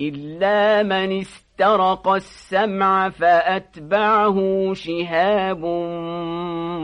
إلا من استرق السمع فأتبعه شهاب مبين